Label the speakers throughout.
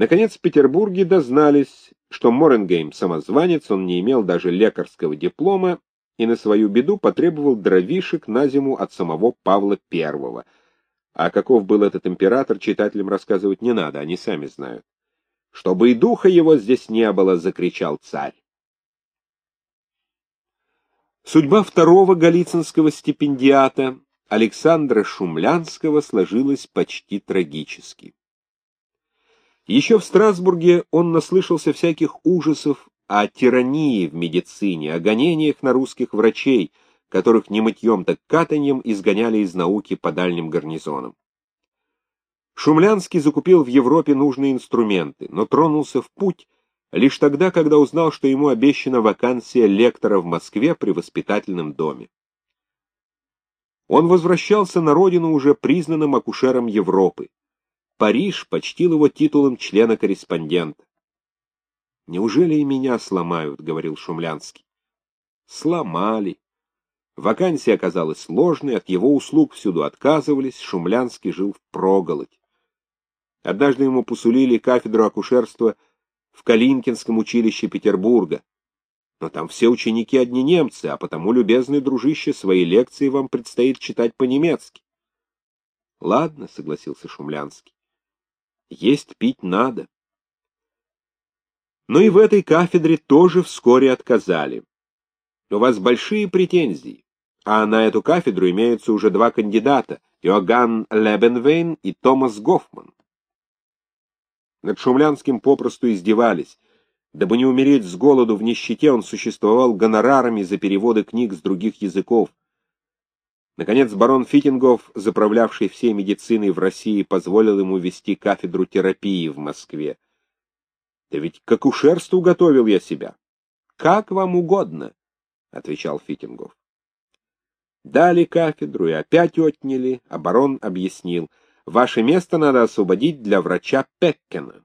Speaker 1: Наконец, в Петербурге дознались, что Моренгейм самозванец, он не имел даже лекарского диплома и на свою беду потребовал дровишек на зиму от самого Павла I. А каков был этот император, читателям рассказывать не надо, они сами знают. «Чтобы и духа его здесь не было!» — закричал царь. Судьба второго галицинского стипендиата, Александра Шумлянского, сложилась почти трагически. Еще в Страсбурге он наслышался всяких ужасов о тирании в медицине, о гонениях на русских врачей, которых не мытьем так катаньем изгоняли из науки по дальним гарнизонам. Шумлянский закупил в Европе нужные инструменты, но тронулся в путь лишь тогда, когда узнал, что ему обещана вакансия лектора в Москве при воспитательном доме. Он возвращался на родину уже признанным акушером Европы. Париж почтил его титулом члена-корреспондента. «Неужели и меня сломают?» — говорил Шумлянский. «Сломали. Вакансия оказалась сложной, от его услуг всюду отказывались, Шумлянский жил в проголодь. Однажды ему посулили кафедру акушерства в Калинкинском училище Петербурга. Но там все ученики одни немцы, а потому, любезный дружище, свои лекции вам предстоит читать по-немецки. — Ладно, — согласился Шумлянский. — Есть пить надо. Но и в этой кафедре тоже вскоре отказали. У вас большие претензии а на эту кафедру имеются уже два кандидата — Иоганн Лебенвейн и Томас Гофман. Над Шумлянским попросту издевались. Дабы не умереть с голоду в нищете, он существовал гонорарами за переводы книг с других языков. Наконец, барон Фитингов, заправлявший всей медициной в России, позволил ему вести кафедру терапии в Москве. — Да ведь к акушерству готовил я себя. — Как вам угодно, — отвечал Фитингов. Дали кафедру и опять отняли, а барон объяснил, ваше место надо освободить для врача Пеккена.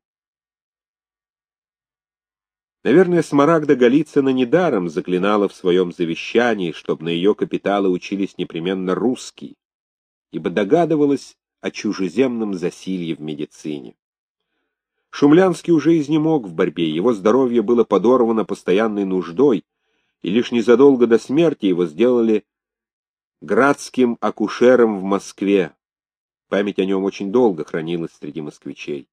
Speaker 1: Наверное, Смарагда Голицына недаром заклинала в своем завещании, чтобы на ее капиталы учились непременно русские, ибо догадывалась о чужеземном засилье в медицине. Шумлянский уже изнемог в борьбе, его здоровье было подорвано постоянной нуждой, и лишь незадолго до смерти его сделали градским акушером в Москве. Память о нем очень долго хранилась среди москвичей.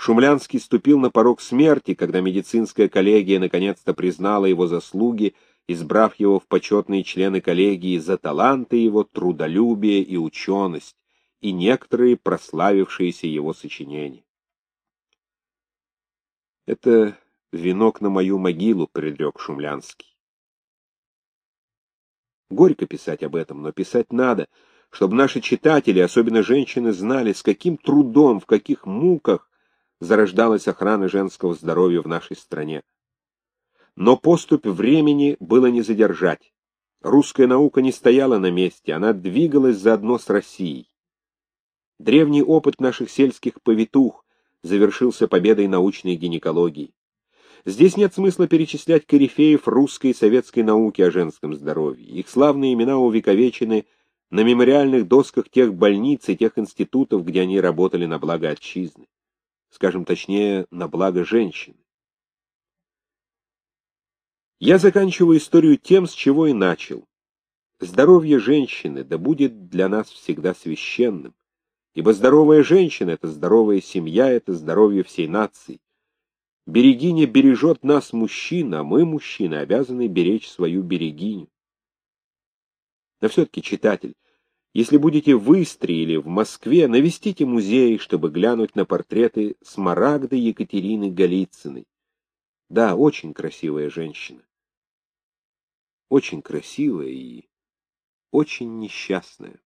Speaker 1: Шумлянский ступил на порог смерти, когда медицинская коллегия наконец-то признала его заслуги, избрав его в почетные члены коллегии за таланты его, трудолюбие и ученость, и некоторые прославившиеся его сочинения. «Это венок на мою могилу», — предрек Шумлянский. Горько писать об этом, но писать надо, чтобы наши читатели, особенно женщины, знали, с каким трудом, в каких муках зарождалась охрана женского здоровья в нашей стране. Но поступь времени было не задержать. Русская наука не стояла на месте, она двигалась заодно с Россией. Древний опыт наших сельских повитух завершился победой научной гинекологии. Здесь нет смысла перечислять корифеев русской и советской науки о женском здоровье. Их славные имена увековечены на мемориальных досках тех больниц и тех институтов, где они работали на благо отчизны. Скажем точнее, на благо женщины. Я заканчиваю историю тем, с чего и начал. Здоровье женщины да будет для нас всегда священным, ибо здоровая женщина — это здоровая семья, это здоровье всей нации. Берегиня бережет нас, мужчин, а мы, мужчины, обязаны беречь свою берегиню. Но все-таки, читатель, если будете в Истре или в Москве, навестите музей, чтобы глянуть на портреты Смарагды Екатерины Голицыной. Да, очень красивая женщина. Очень красивая и очень несчастная.